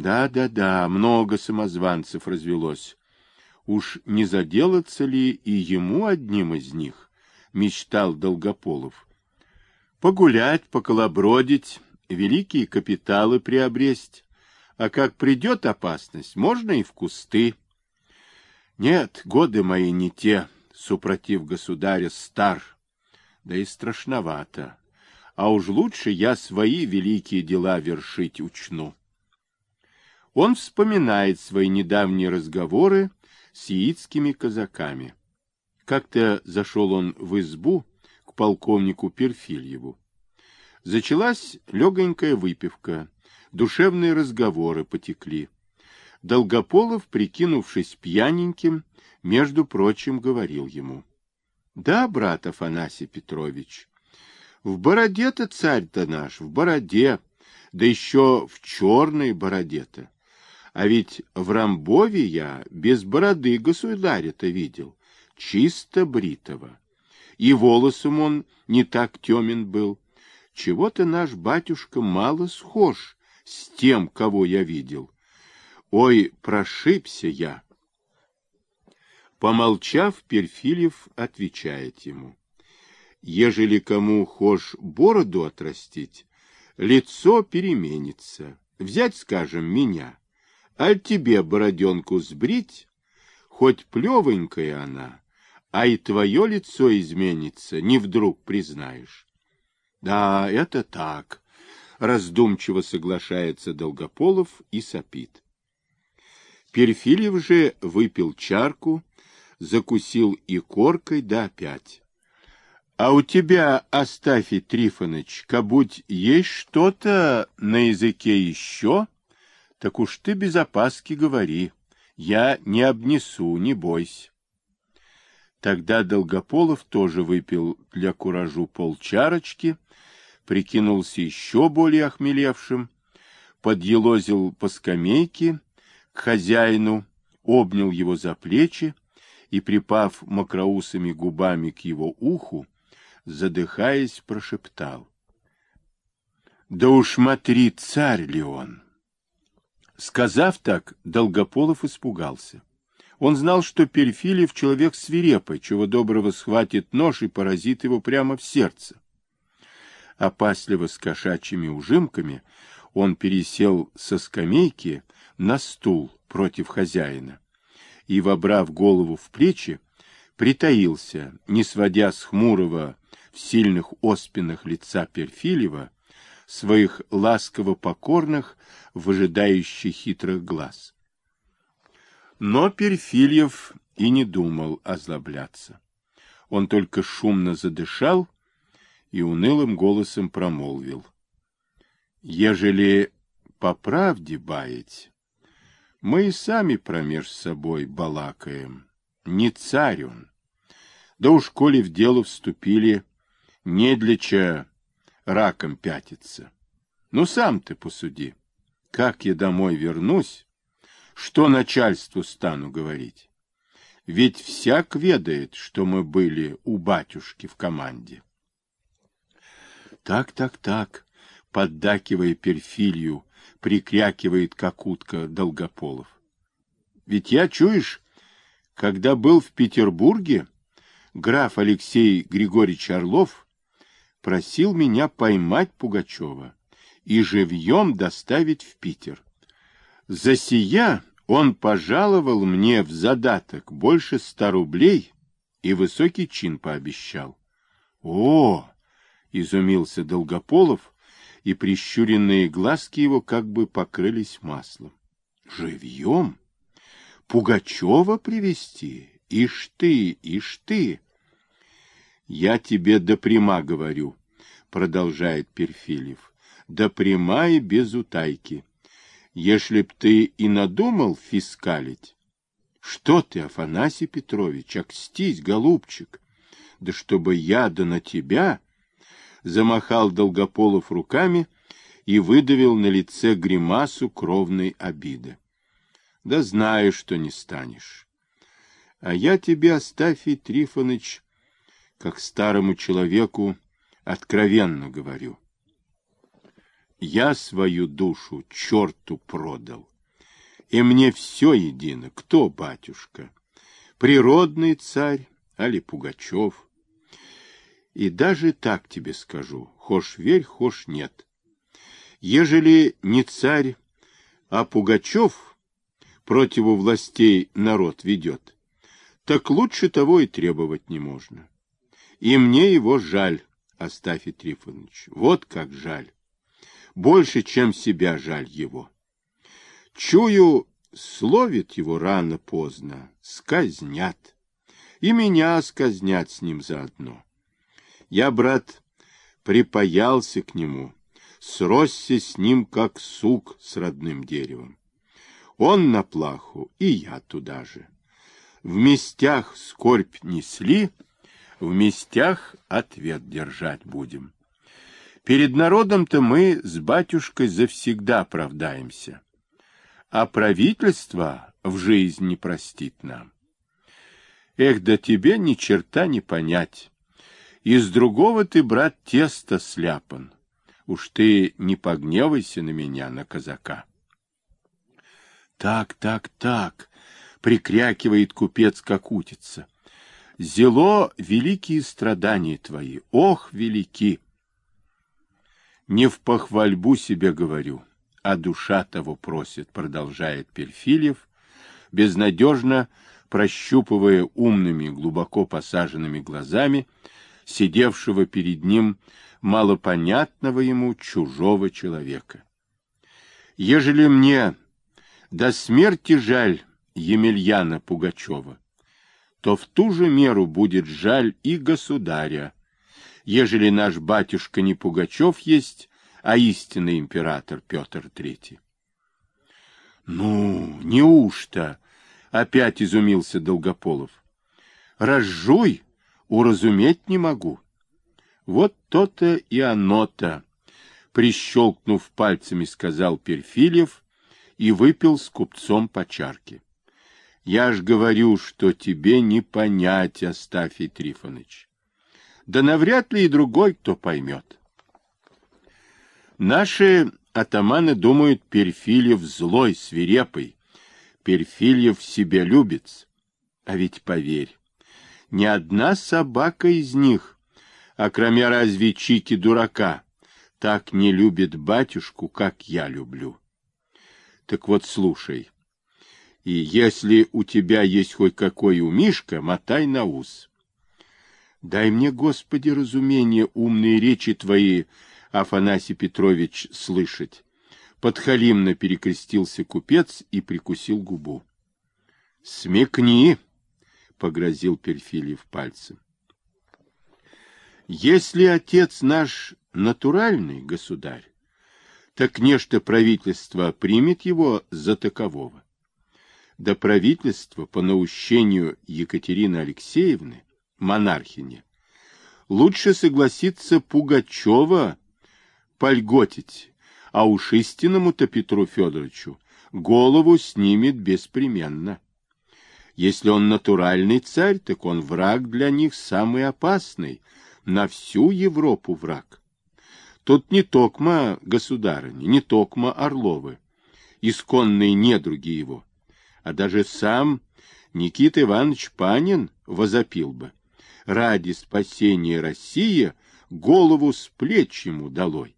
Да-да-да, много самозванцев развелось. Уж не заделаться ли и ему одним из них, мечтал Долгополов. Погулять, поколобродить, великие капиталы приобресть, а как придет опасность, можно и в кусты. Нет, годы мои не те, супротив государя стар, да и страшновато. А уж лучше я свои великие дела вершить учну. Он вспоминает свои недавние разговоры с яицкими казаками. Как-то зашел он в избу к полковнику Перфильеву. Зачалась легонькая выпивка, душевные разговоры потекли. Долгополов, прикинувшись пьяненьким, между прочим, говорил ему. — Да, брат Афанасий Петрович, в бороде-то царь-то наш, в бороде, да еще в черной бороде-то. А ведь в Рамбове я без бороды государя-то видел, чисто бритого. И волосом он не так темен был. Чего-то наш батюшка мало схож с тем, кого я видел. Ой, прошибся я. Помолчав, Перфильев отвечает ему. Ежели кому хошь бороду отрастить, лицо переменится. Взять, скажем, меня, а тебе бороденку сбрить, хоть плевенькая она, а и твое лицо изменится, не вдруг признаешь. Да, это так, раздумчиво соглашается Долгополов и сопит. Перфильев же выпил чарку, закусил и коркой, да опять. — А у тебя, Астафий Трифонович, кабуть есть что-то на языке еще? Так уж ты без опаски говори. Я не обнесу, не бойся. Тогда Долгополов тоже выпил для куражу полчарочки, прикинулся еще более охмелевшим, подъелозил по скамейке к хозяину, обнял его за плечи и, припав мокроусыми губами к его уху, задыхаясь, прошептал. «Да уж смотри, царь ли он!» Сказав так, Долгополов испугался. Он знал, что Перфилев человек свирепый, чего доброго схватит нож и поразит его прямо в сердце. Опасливо с кошачьими ужимками он пересел со скамейки на стул против хозяина и, вобрав голову в плечи, притаился, не сводя с хмурого в сильных оспинах лица Перфилева своих ласково-покорных, выжидающих хитрых глаз. Но Перфильев и не думал озлобляться. Он только шумно задышал и унылым голосом промолвил. «Ежели по правде баять, мы и сами промеж собой балакаем. Не царь он. Да уж, коли в дело вступили, не для ча раком пятиться. Ну, сам ты посуди. Как я домой вернусь, что начальству стану говорить? Ведь всяк ведает, что мы были у батюшки в команде. Так, так, так, поддакивая перфилью, прикрякивает, как утка Долгополов. Ведь я, чуешь, когда был в Петербурге, граф Алексей Григорьевич Орлов просил меня поймать Пугачева и живьем доставить в Питер. За сия он пожаловал мне в задаток больше ста рублей и высокий чин пообещал. — О! — изумился Долгополов, и прищуренные глазки его как бы покрылись маслом. — Живьем? Пугачева привести? Ишь ты, ишь ты! Я тебе до пряма говорю, продолжает Перфильев. До пряма и без утайки. Если б ты и надумал фискалить, что ты, Афанасий Петрович, окстись, голубчик, да чтобы я да на тебя, замахал Долгополов руками и выдавил на лице гримасу кровной обиды. Да знаю, что не станешь. А я тебе, Астафий Трифонович, как старому человеку откровенно говорю. я свою душу черту продал. И мне все едино, кто батюшка, природный царь, али Пугачев. И даже так тебе скажу, хошь верь, хошь нет. Ежели не царь, а Пугачев противу властей народ ведет, так лучше того и требовать не можно. И мне его жаль, Астафий Трифонович, вот как жаль. Больше, чем себя жаль его. Чую, словит его рано-поздно, сказнят. И меня сказнят с ним заодно. Я, брат, припаялся к нему, сросся с ним, как сук с родным деревом. Он на плаху, и я туда же. В местях скорбь несли, в местях ответ держать будем. Перед народом-то мы с батюшкой завсегда оправдаемся, а правительство в жизнь не простит нам. Эх, да тебе ни черта не понять. Из другого ты, брат, тесто сляпан. Уж ты не погневайся на меня, на казака. Так, так, так, прикрякивает купец, как утица. Зело великие страдания твои, ох, велики! Не в похвальбу себе говорю, а душа того просит, продолжает Перфильев, безнадежно прощупывая умными, глубоко посаженными глазами сидевшего перед ним малопонятного ему чужого человека. Ежели мне до смерти жаль Емельяна Пугачева, то в ту же меру будет жаль и государя, ежели наш батюшка не Пугачев есть, а истинный император Петр Третий. Ну, неужто? Опять изумился Долгополов. Разжуй, уразуметь не могу. Вот то-то и оно-то, прищелкнув пальцами, сказал Перфильев и выпил с купцом по чарке. Я ж говорю, что тебе не понять, Астафий Трифонович. Да навряд ли и другой кто поймет. Наши атаманы думают, Перфильев злой, свирепый. Перфильев себя любит. А ведь поверь, ни одна собака из них, а кроме разве Чики дурака, так не любит батюшку, как я люблю. Так вот, слушай, и если у тебя есть хоть какой умишка, мотай на ус. Дай мне, Господи, разумение умные речи твои, Афанасий Петрович, слышать. Подхалимно перекрестился купец и прикусил губу. — Смекни! — погрозил Перфильев пальцем. — Если отец наш натуральный государь, так нечто правительство примет его за такового до правительства по наущению Екатерины Алексеевны, монархине, лучше согласиться Пугачева польготить, а уж истинному-то Петру Федоровичу голову снимет беспременно. Если он натуральный царь, так он враг для них самый опасный, на всю Европу враг. Тут не токма государыни, не токма Орловы, исконные недруги его, а даже сам Никита Иванович Панин возопил бы. Ради спасения России голову с плеч ему долой.